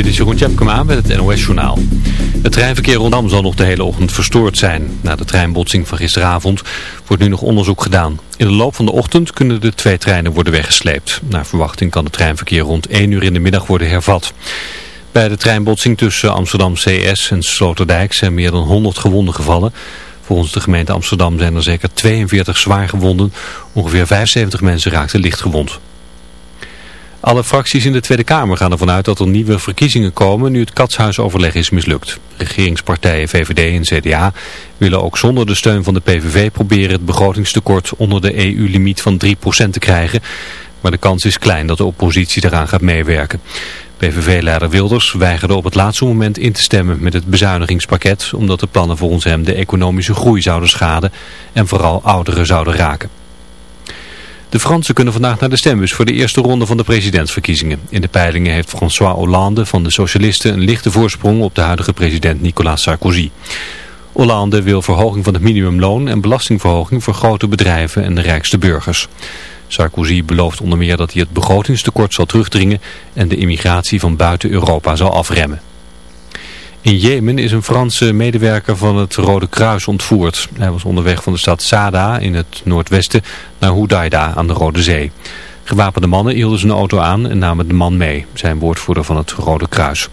Dit is Jeroen Tjepkema met het NOS Journaal. Het treinverkeer rondom zal nog de hele ochtend verstoord zijn. Na de treinbotsing van gisteravond wordt nu nog onderzoek gedaan. In de loop van de ochtend kunnen de twee treinen worden weggesleept. Naar verwachting kan het treinverkeer rond 1 uur in de middag worden hervat. Bij de treinbotsing tussen Amsterdam CS en Sloterdijk zijn meer dan 100 gewonden gevallen. Volgens de gemeente Amsterdam zijn er zeker 42 zwaar gewonden. Ongeveer 75 mensen raakten licht gewond. Alle fracties in de Tweede Kamer gaan ervan uit dat er nieuwe verkiezingen komen nu het katshuisoverleg is mislukt. Regeringspartijen VVD en CDA willen ook zonder de steun van de PVV proberen het begrotingstekort onder de EU-limiet van 3% te krijgen. Maar de kans is klein dat de oppositie daaraan gaat meewerken. PVV-leider Wilders weigerde op het laatste moment in te stemmen met het bezuinigingspakket omdat de plannen volgens hem de economische groei zouden schaden en vooral ouderen zouden raken. De Fransen kunnen vandaag naar de stembus voor de eerste ronde van de presidentsverkiezingen. In de peilingen heeft François Hollande van de Socialisten een lichte voorsprong op de huidige president Nicolas Sarkozy. Hollande wil verhoging van het minimumloon en belastingverhoging voor grote bedrijven en de rijkste burgers. Sarkozy belooft onder meer dat hij het begrotingstekort zal terugdringen en de immigratie van buiten Europa zal afremmen. In Jemen is een Franse medewerker van het Rode Kruis ontvoerd. Hij was onderweg van de stad Sada in het noordwesten naar Hudaida aan de Rode Zee. Gewapende mannen hielden zijn auto aan en namen de man mee, zijn woordvoerder van het Rode Kruis.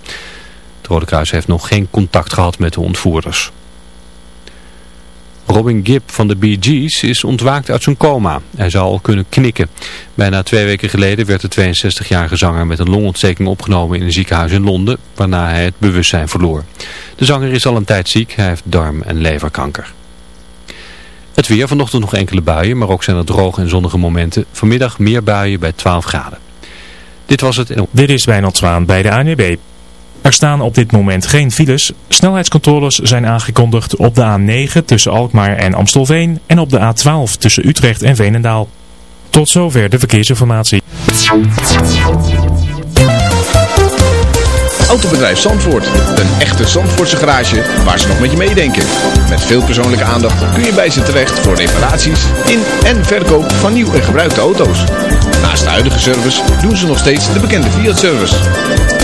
Het Rode Kruis heeft nog geen contact gehad met de ontvoerders. Robin Gibb van de Bee Gees is ontwaakt uit zijn coma. Hij zou al kunnen knikken. Bijna twee weken geleden werd de 62-jarige zanger met een longontsteking opgenomen in een ziekenhuis in Londen, waarna hij het bewustzijn verloor. De zanger is al een tijd ziek, hij heeft darm- en leverkanker. Het weer, vanochtend nog enkele buien, maar ook zijn er droge en zonnige momenten. Vanmiddag meer buien bij 12 graden. Dit was het. Dit is Wijnald Zwaan bij de ANWB. Er staan op dit moment geen files. Snelheidscontroles zijn aangekondigd op de A9 tussen Alkmaar en Amstelveen en op de A12 tussen Utrecht en Veenendaal. Tot zover de verkeersinformatie. Autobedrijf Zandvoort. Een echte Zandvoortse garage waar ze nog met je meedenken. Met veel persoonlijke aandacht kun je bij ze terecht voor reparaties in en verkoop van nieuw en gebruikte auto's. Naast de huidige service doen ze nog steeds de bekende Fiat-service.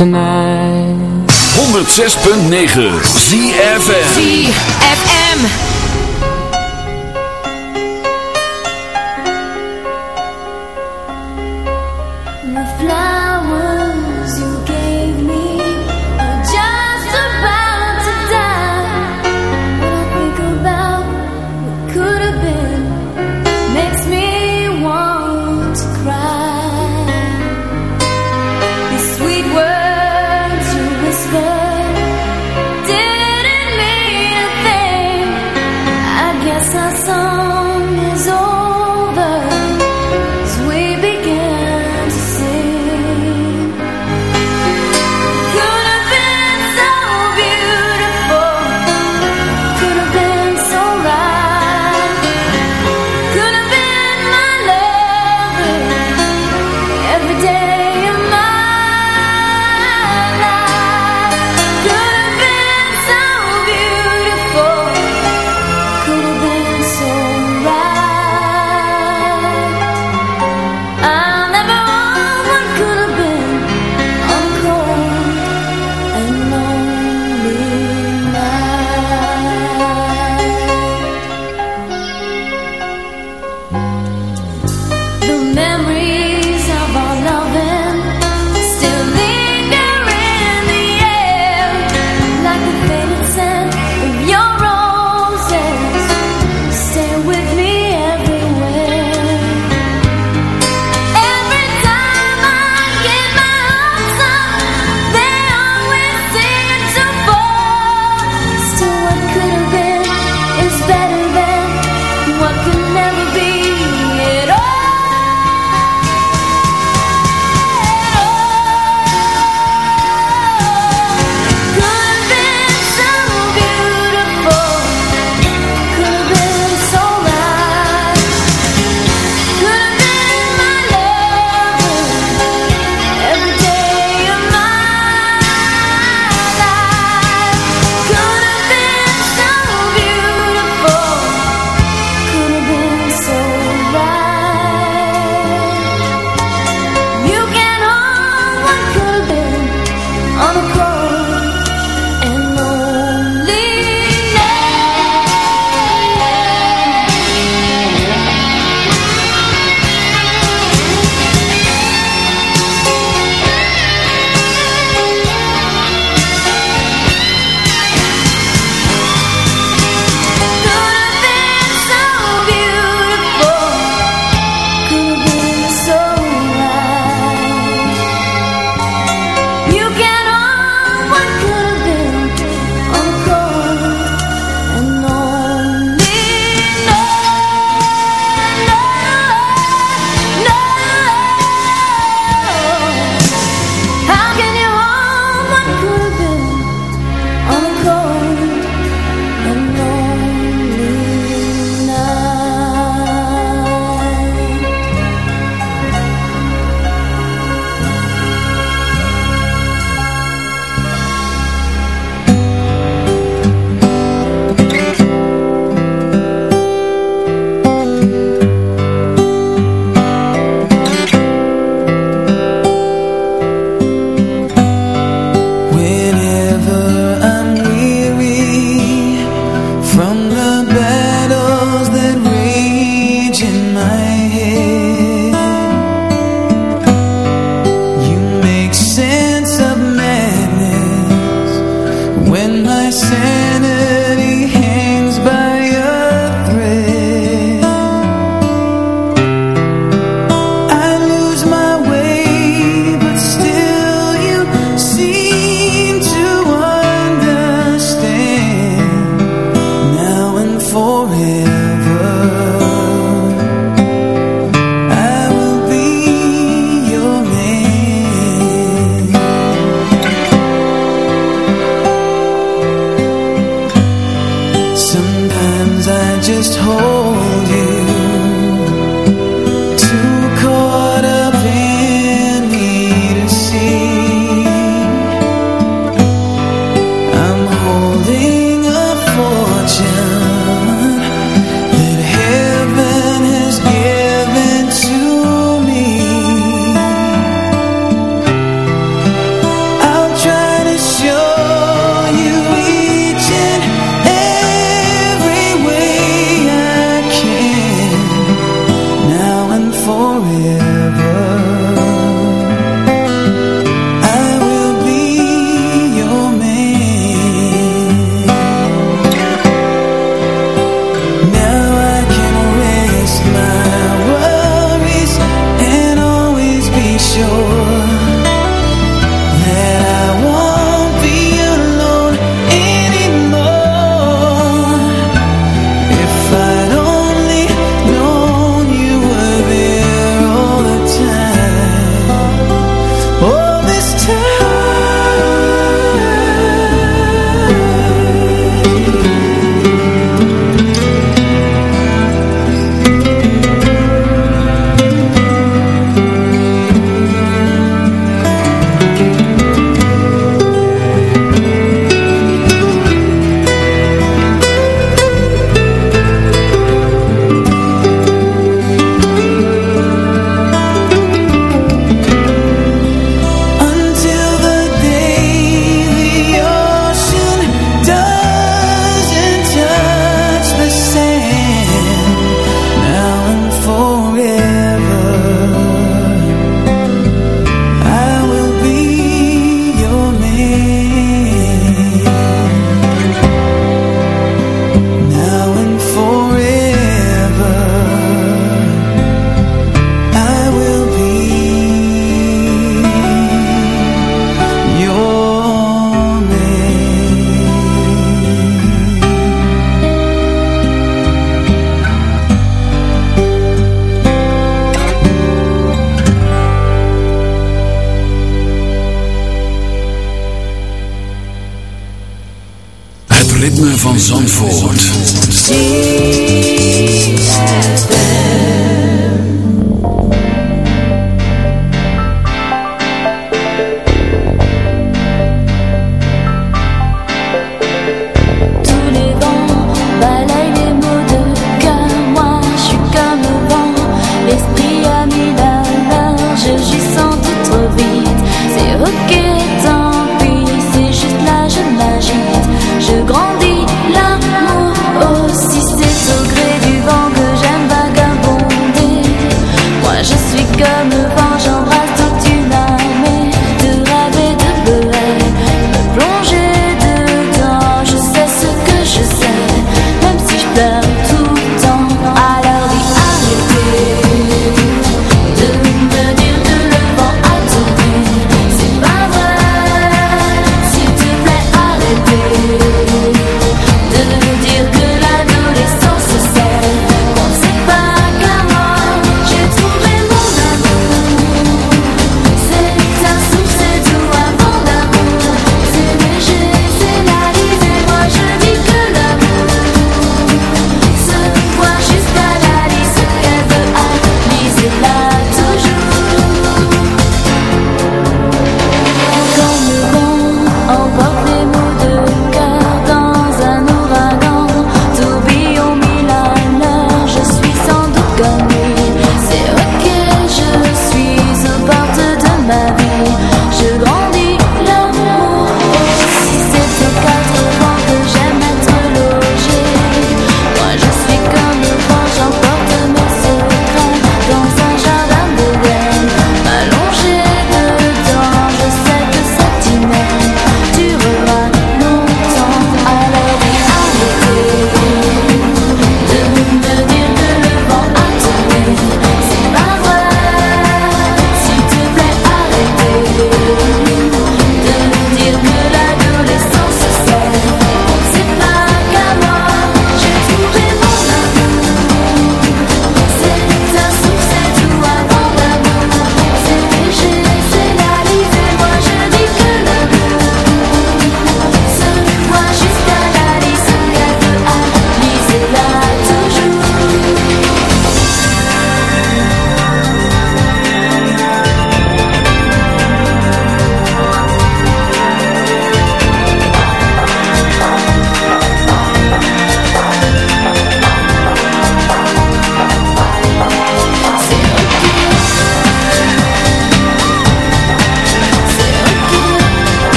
tonight. 106.9 ZFM ZFM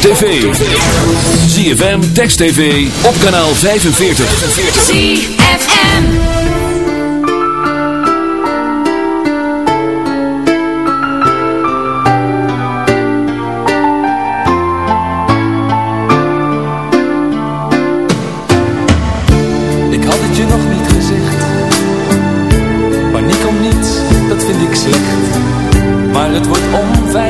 tv. ZFM, Text TV, op kanaal 45. ZFM Ik had het je nog niet gezegd. Paniek om niets, dat vind ik slecht. Maar het wordt onveilig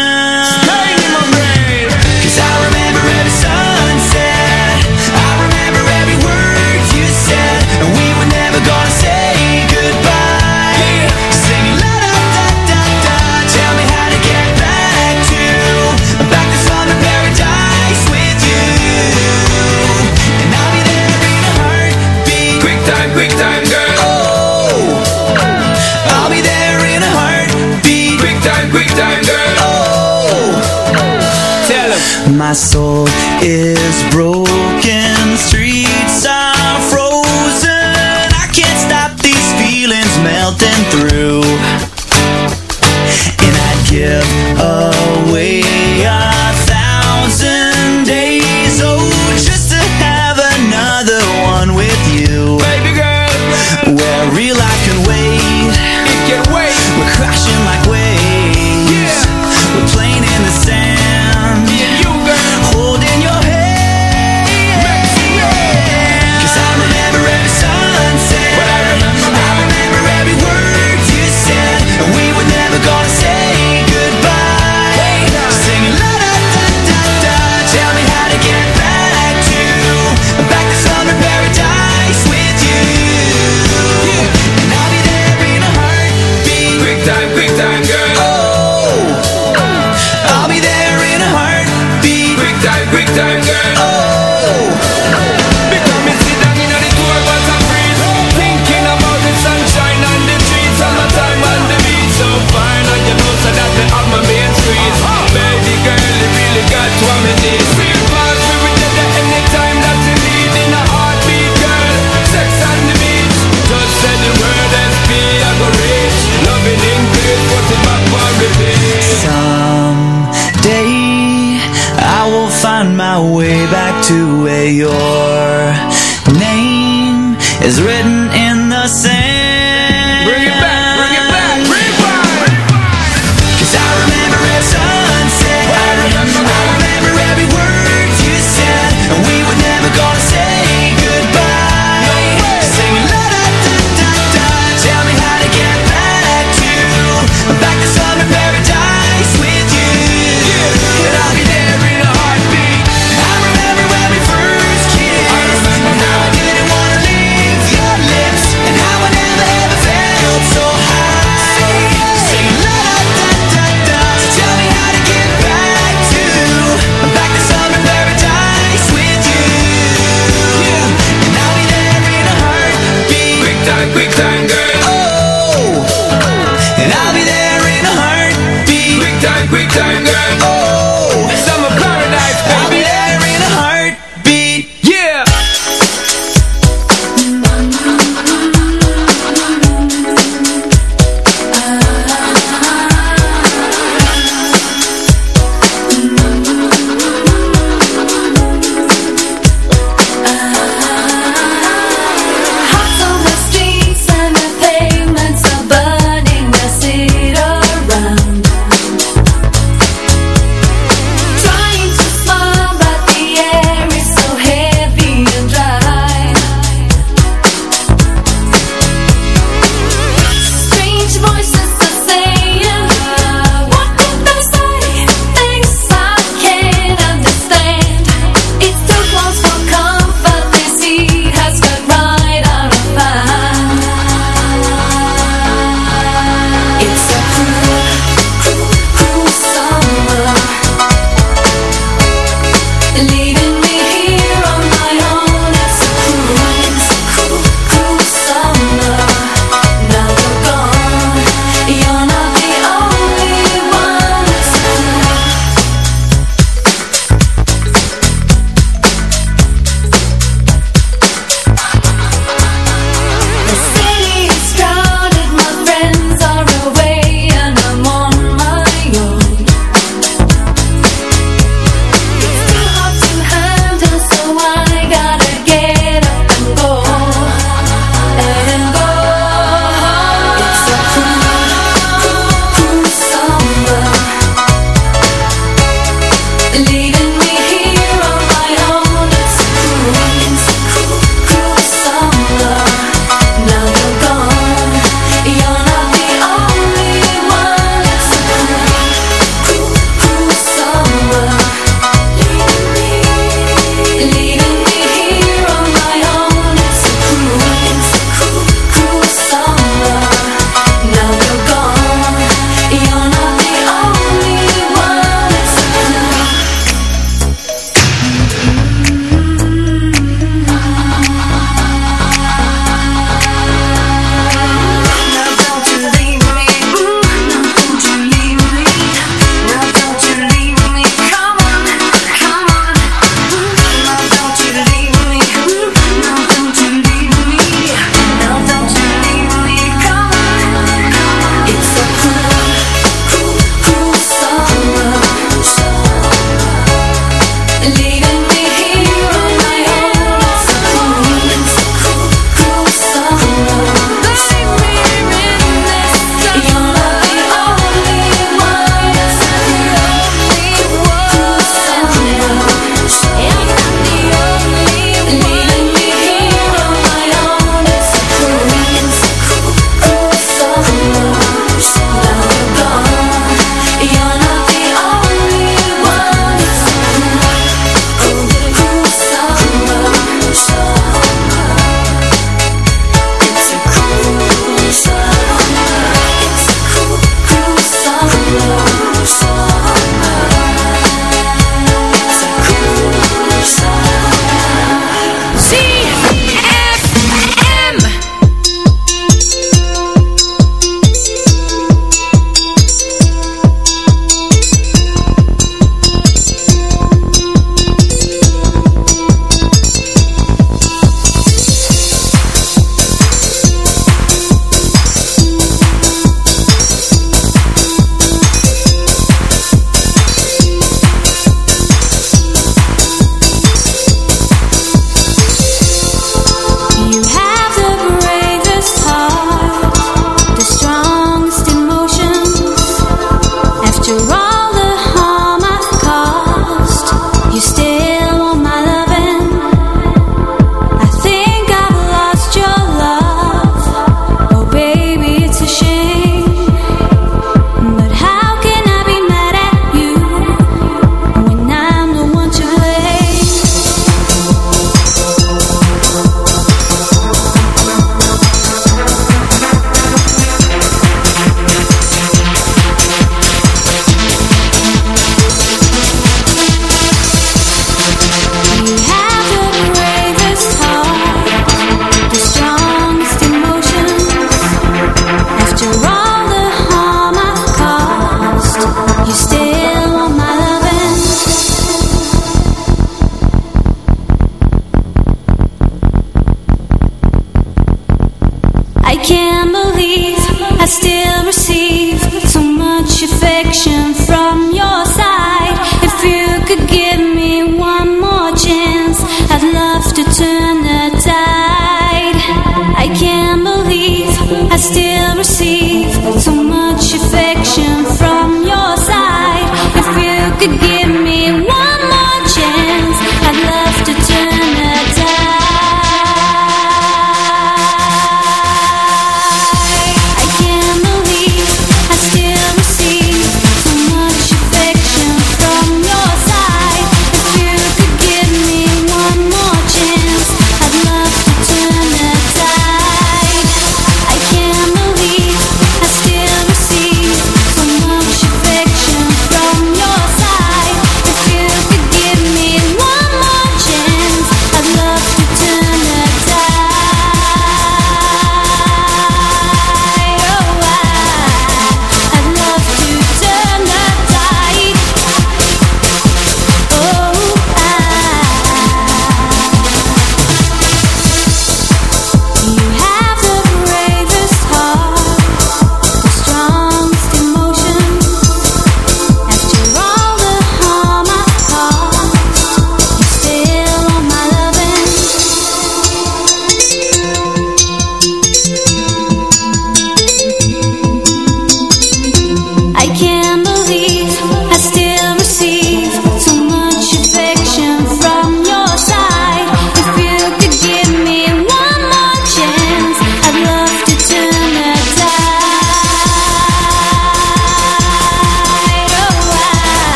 my soul is broken.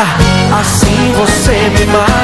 Assim você me mata.